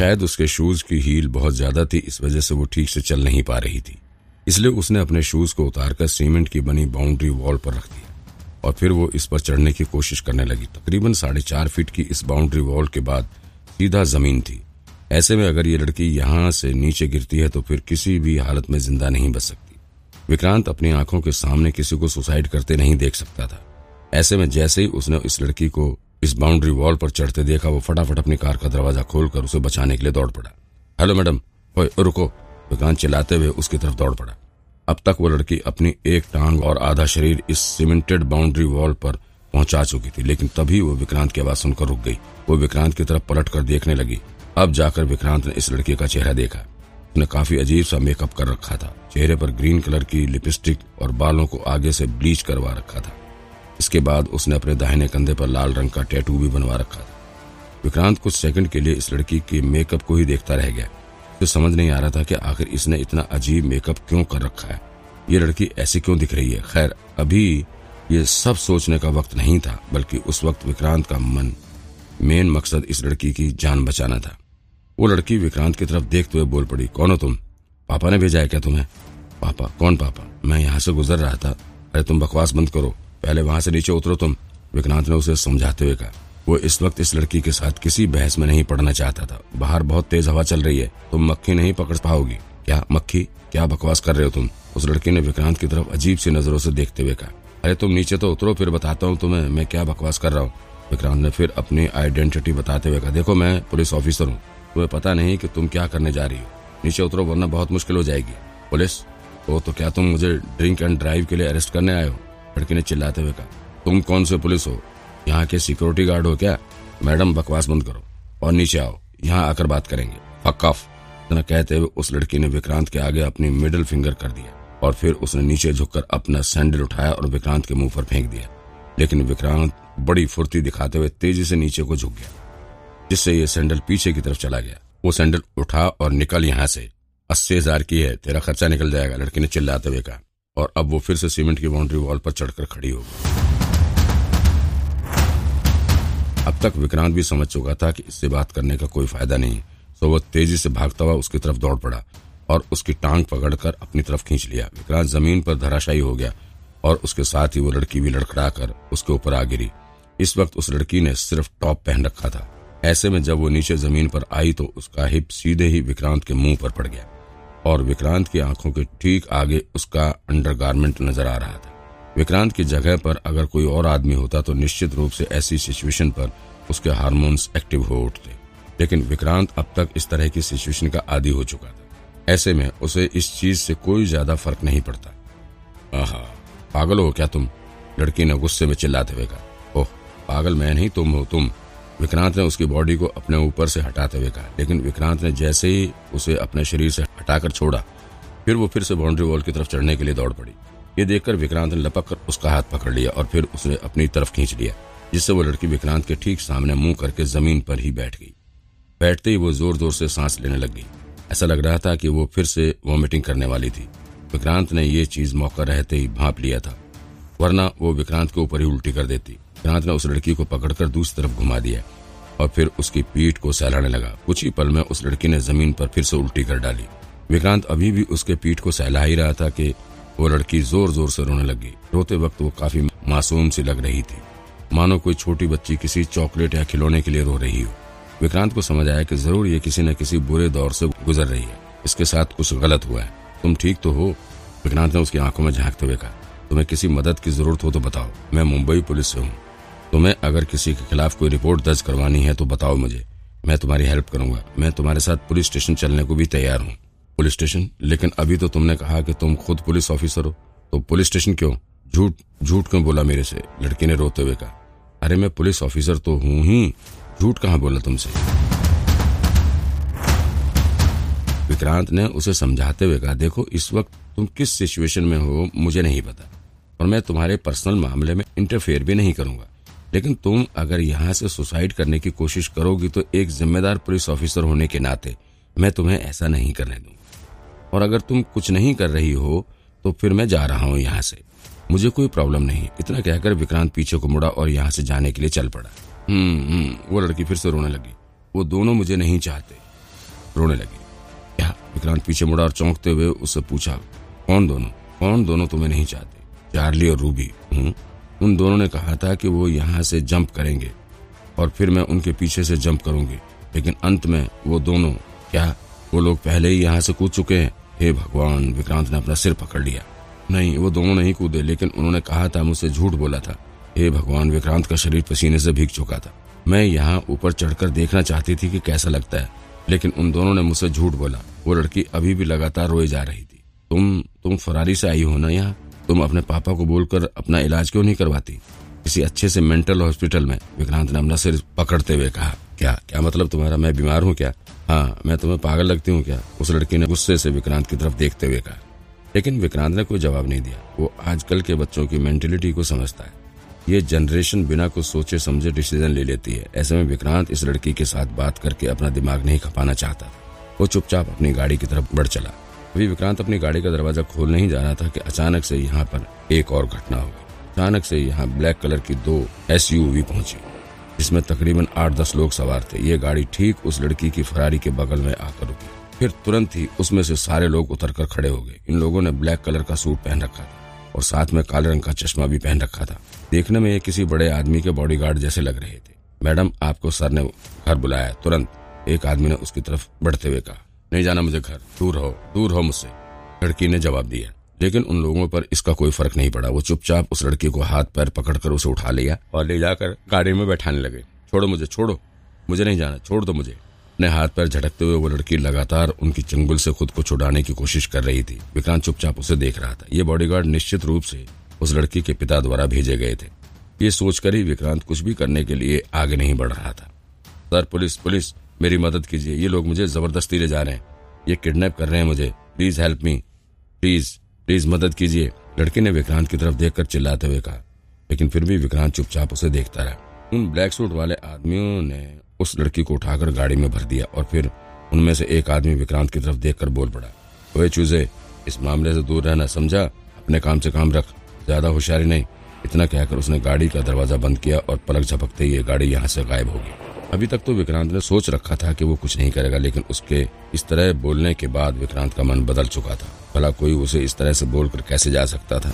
शायद उसके शूज़ की हील बहुत ज़्यादा थी, इस वजह से वो ठीक से चल नहीं पा रही थी। इसलिए उसने अपने शूज़ को उतारकर सीमेंट की बनी बाउंड्री वॉल पर रख दिया और फिर वो इस पर चढ़ने की कोशिश करने लगी। तकरीबन साढ़े चार फीट की इस बाउंड्री वॉल के बाद सीधा ज़मीन थी। ऐसे में अगर ये लड़की यहाँ से नीचे गिरती है तो फिर किसी भी हालत में ज़िंदा नहीं बच सकती। विक्रांत अपनी आँखों के सामने किसी को सुसाइड करते नहीं देख सकता था। ऐसे में जैसे ही उसने इस लड़की को इस बाउंड्री वॉल पर चढ़ते देखा वो फटाफट अपनी कार का दरवाज़ा खोलकर उसे बचाने के लिए दौड़ पड़ा। हेलो मैडम रुको। विक्रांत चिल्लाते हुए उसकी तरफ़ दौड़ पड़ा। अब तक वो लड़की अपनी एक टांग और आधा शरीर इस सीमेंटेड बाउंड्री वॉल पर पहुँचा चुकी थी, लेकिन तभी वो विक्रांत की आवाज़ सुनकर रुक गई। वो विक्रांत की तरफ़ पलट कर देखने लगी। अब जाकर विक्रांत ने इस लड़की का चेहरा देखा। उसने काफ़ी अजीब सा मेकअप कर रखा था। चेहरे पर ग्रीन कलर की लिपस्टिक और बालों को आगे से ब्लीच करवा रखा था। इसके बाद उसने अपने दाहिने कंधे पर लाल रंग का टैटू भी बनवा रखा था। विक्रांत कुछ सेकंड के लिए इस लड़की के मेकअप को ही देखता रह गया। तो समझ नहीं आ रहा था कि आखिर इसने इतना अजीब मेकअप क्यों कर रखा है। ये लड़की ऐसी क्यों दिख रही है? खैर, अभी ये सब सोचने का वक्त नहीं था, बल्कि उस वक्त विक्रांत का मन मेन मकसद इस लड़की की जान बचाना था। वो लड़की विक्रांत की तरफ़ देखते हुए बोल पड़ी, कौन हो तुम? पापा ने भेजा है क्या तुम्हें? पापा? कौन पापा? मैं यहाँ से गुजर रहा था। अरे तुम बकवास बंद करो। पहले वहाँ से नीचे उतरो तुम। विक्रांत ने उसे समझाते हुए कहा, वो इस वक्त इस लड़की के साथ किसी बहस में नहीं पड़ना चाहता था। बाहर बहुत तेज हवा चल रही है, तुम मक्खी नहीं पकड़ पाओगी। क्या मक्खी? क्या बकवास कर रहे हो तुम? उस लड़की ने विक्रांत की तरफ़ अजीब सी नज़रों से देखते हुए कहा, अरे तुम नीचे तो उतरो, फिर बताता हूँ तुम्हें मैं क्या बकवास कर रहा हूँ। विक्रांत ने फिर अपनी आइडेंटिटी बताते हुए कहा, देखो, मैं पुलिस ऑफिसर हूँ। तुम्हें पता नहीं कि तुम क्या करने जा रही हो। नीचे उतरो, वरना बहुत मुश्किल हो जाएगी। पुलिस? ओ तो क्या तुम मुझे ड्रिंक एंड ड्राइव के लिए अरेस्ट करने आए हो? लड़की ने चिल्लाते हुए कहा, तुम कौन से पुलिस हो? यहाँ के सिक्योरिटी गार्ड हो क्या? मैडम, बकवास बंद करो और नीचे आओ। यहाँ आकर बात करेंगे। इतना कहते हुए उस लड़की ने विक्रांत के आगे अपनी मिडिल फिंगर कर दिया और फिर उसने नीचे झुककर अपना सैंडल उठाया और विक्रांत के मुँह पर फेंक दिया। लेकिन विक्रांत बड़ी फुर्ती दिखाते हुए तेज़ी से नीचे को झुक गया, जिससे ये सैंडल पीछे की तरफ़ चला गया। वो सैंडल उठा और निकल यहाँ से। अस्सी हज़ार की है, तेरा खर्चा निकल जाएगा, लड़की ने चिल्लाते हुए कहा। और अब वो फिर से सीमेंट की बाउंड्री वॉल पर चढ़कर खड़ी हो गई। अब तक विक्रांत भी समझ चुका था कि इससे बात करने का कोई फ़ायदा नहीं। तो वह तेज़ी से भागता हुआ उसकी तरफ़ दौड़ पड़ा और उसकी टांग पकड़कर अपनी तरफ़ खींच लिया। विक्रांत ज़मीन पर धराशायी हो गया और उसके साथ ही वो लड़की भी लड़खड़ा कर उसके ऊपर आ गिरी। इस वक्त उस लड़की ने सिर्फ़ टॉप पहन रखा था। ऐसे में जब वो नीचे ज़मीन पर आई तो उसका हिप सीधे ही विक्रांत के मुँह पर पड़ गया। और विक्रांत की आँखों के ठीक आगे उसका अंडरगारमेंट नज़र आ रहा था। विक्रांत की जगह पर अगर कोई और आदमी होता तो निश्चित रूप से ऐसी सिचुएशन पर उसके हार्मोन्स एक्टिव हो उठते। लेकिन विक्रांत अब तक इस तरह की सिचुएशन का आदि हो चुका था। ऐसे में उसे इस चीज़ से कोई ज़्यादा फ़र्क नहीं पड़ता। आहा, पागल हो क्या तुम? लड़की ने गुस्से में चिल्लाते हुए कहा, ओह, पागल मैं नहीं, तुम हो तुम। विक्रांत ने उसकी बॉडी को अपने ऊपर से हटाते हुए कहा, लेकिन विक्रांत ने जैसे ही उसे अपने शरीर से हटाकर छोड़ा, फिर वो फिर से बाउंड्री वॉल की तरफ़ चढ़ने के लिए दौड़ पड़ी। ये देखकर विक्रांत ने लपक कर उसका हाथ पकड़ लिया और फिर उसे अपनी तरफ़ खींच लिया, जिससे वो लड़की विक्रांत के ठीक सामने मुँह करके ज़मीन पर ही बैठ गई। बैठते ही वो ज़ोर ज़ोर से सांस लेने लग गई। ऐसा लग रहा था कि वो फिर से वॉमिटिंग करने वाली थी। विक्रांत ने ये चीज़ मौका रहते ही भाप लिया था, वरना वो विक्रांत के ऊपर ही उल्टी कर देती। विक्रांत ने उस लड़की को पकड़कर दूसरी तरफ़ घुमा दिया और फिर उसकी पीठ को सहलाने लगा। कुछ ही पल में उस लड़की ने ज़मीन पर फिर से उल्टी कर डाली। विक्रांत अभी भी उसके पीठ को सहला ही रहा था कि वो लड़की ज़ोर ज़ोर से रोने लगी। रोते वक्त वो काफ़ी मासूम सी लग रही थी। मानो कोई छोटी बच्ची किसी चॉकलेट या खिलौने के लिए रो रही हो। विक्रांत को समझ आया कि ज़रूर ये किसी न किसी बुरे दौर से गुजर रही है। इसके साथ कुछ गलत हुआ है। तुम ठीक तो हो? विक्रांत ने उसकी आँखों में झांकते हुए कहा, तुम्हें किसी मदद की ज़रूरत हो तो बताओ। मैं मुंबई पुलिस से हूँ। तुम्हें अगर किसी के खिलाफ कोई रिपोर्ट दर्ज करवानी है तो बताओ मुझे। मैं तुम्हारी हेल्प करूँगा। मैं तुम्हारे साथ पुलिस स्टेशन चलने को भी तैयार हूँ। Police station? लेकिन अभी तो तुमने कहा कि तुम खुद पुलिस ऑफिसर हो। तो पुलिस स्टेशन क्यों? झूठ झूठ क्यों बोला मेरे से? लड़की ने रोते हुए कहा। अरे मैं पुलिस ऑफिसर तो हूँ ही। झूठ कहाँ बोला तुमसे? विक्रांत ने उसे समझाते हुए कहा, देखो, इस वक्त तुम किस सिचुएशन में हो, मुझे नहीं पता। और मैं तुम्हारे पर्सनल मामले में इंटरफेयर भी नहीं करूँगा। लेकिन तुम अगर यहाँ से सुसाइड करने की कोशिश करोगी तो एक जिम्मेदार पुलिस ऑफिसर होने के नाते मैं तुम्हें ऐसा नहीं करने दूँगा। और अगर तुम कुछ नहीं कर रही हो तो फिर मैं जा रहा हूँ यहाँ से। मुझे कोई प्रॉब्लम नहीं। इतना कहकर विक्रांत पीछे को मुड़ा और यहाँ से जाने के लिए चल पड़ा। हम्म हम्म वो लड़की फिर से रोने लगी। वो दोनों मुझे नहीं चाहते। रोने लगी। क्या विक्रांत पीछे मुड़ा और चौंकते हुए उससे पूछा, कौन दोनों? कौन दोनों तुम्हें नहीं चाहते? चार्ली और रूबी हूँ उन दोनों ने कहा था कि वो यहाँ से जंप करेंगे और फिर मैं उनके पीछे से जंप करूँगी। लेकिन अंत में वो दोनों, क्या वो लोग पहले ही यहाँ से कूद चुके हैं? हे भगवान, विक्रांत ने अपना सिर पकड़ लिया। नहीं, वो दोनों नहीं कूदे, लेकिन उन्होंने कहा था, मुझसे झूठ बोला था। हे भगवान, विक्रांत का शरीर पसीने से भीग चुका था। मैं यहाँ ऊपर चढ़कर देखना चाहती थी कि कैसा लगता है, लेकिन उन दोनों ने मुझसे झूठ बोला। वो लड़की अभी भी लगातार रोई जा रही थी। तुम तुम फरारी से आई हो ना यहाँ? तुम अपने पापा को बोलकर अपना इलाज क्यों नहीं करवाती? किसी अच्छे से मेंटल हॉस्पिटल में, विक्रांत ने अपना सिर पकड़ते हुए कहा, क्या क्या मतलब तुम्हारा, मैं बीमार हूँ क्या? हाँ मैं तुम्हें पागल लगती हूँ क्या? उस लड़की ने गुस्से से विक्रांत की तरफ़ देखते हुए कहा। लेकिन विक्रांत ने कोई जवाब नहीं दिया। वो आजकल के बच्चों की मेंटेलिटी को समझता है। ये जनरेशन बिना कुछ सोचे समझे डिसीज़न ले लेती है। ऐसे में विक्रांत इस लड़की के साथ बात करके अपना दिमाग नहीं खपाना चाहता वो चुपचाप अपनी गाड़ी की तरफ़ बढ़ चला। अभी विक्रांत अपनी गाड़ी का दरवाज़ा खोल नहीं जा रहा था कि अचानक से यहाँ पर एक और घटना हो गई। अचानक से यहाँ ब्लैक कलर की दो एस पहुँची। जिसमें तकरीबन आठ दस लोग सवार थे। ये गाड़ी ठीक उस लड़की की फरारी के बगल में आकर रुकी। फिर तुरंत ही उसमें से सारे लोग उतरकर खड़े हो गए। इन लोगों ने ब्लैक कलर का सूट पहन रखा था और साथ में काले रंग का चश्मा भी पहन रखा था। देखने में ये किसी बड़े आदमी के बॉडीगार्ड जैसे लग रहे थे। मैडम, आपको सर ने घर बुलाया। तुरंत एक आदमी ने उसकी तरफ़ बढ़ते हुए कहा। नहीं जाना मुझे घर। दूर हो दूर हो मुझसे। लड़की ने जवाब दिया। लेकिन उन लोगों पर इसका कोई फ़र्क नहीं पड़ा। वो चुपचाप उस लड़की को हाथ, पैर पकड़कर उसे उठा लिया और ले जाकर गाड़ी में बैठाने लगे। छोड़ो मुझे छोड़ो। मुझे नहीं जाना, छोड़ दो मुझे। अपने हाथ, पैर झटकते हुए वो लड़की लगातार उनकी चंगुल से खुद को छुड़ाने की कोशिश कर रही थी। विक्रांत चुपचाप उसे देख रहा था। ये बॉडीगार्ड निश्चित रूप से उस लड़की के पिता द्वारा भेजे गए थे। ये सोचकर ही विक्रांत कुछ भी करने के लिए आगे नहीं बढ़ रहा था। Sir, police police. मेरी मदद कीजिए। ये लोग मुझे ज़बरदस्ती ले जा रहे हैं। ये किडनैप कर रहे हैं मुझे। Please help me. Please please मदद कीजिए। लड़की ने विक्रांत की तरफ़ देखकर चिल्लाते हुए कहा। लेकिन फिर भी विक्रांत चुपचाप उसे देखता रहा। उन ब्लैक सूट वाले आदमियों ने उस लड़की को उठाकर गाड़ी में भर दिया और फिर उनमें से एक आदमी विक्रांत की तरफ़ देखकर बोल पड़ा, ओए चूजे, इस मामले से दूर रहना समझा? अपने काम से काम रख। ज़्यादा होशियारी नहीं। इतना कहकर उसने गाड़ी का दरवाज़ा बंद किया और पलक झपकते ही गाड़ी यहाँ से गायब होगी अभी तक तो विक्रांत ने सोच रखा था कि वो कुछ नहीं करेगा, लेकिन उसके इस तरह बोलने के बाद विक्रांत का मन बदल चुका था। भला कोई उसे इस तरह से बोलकर कैसे जा सकता था?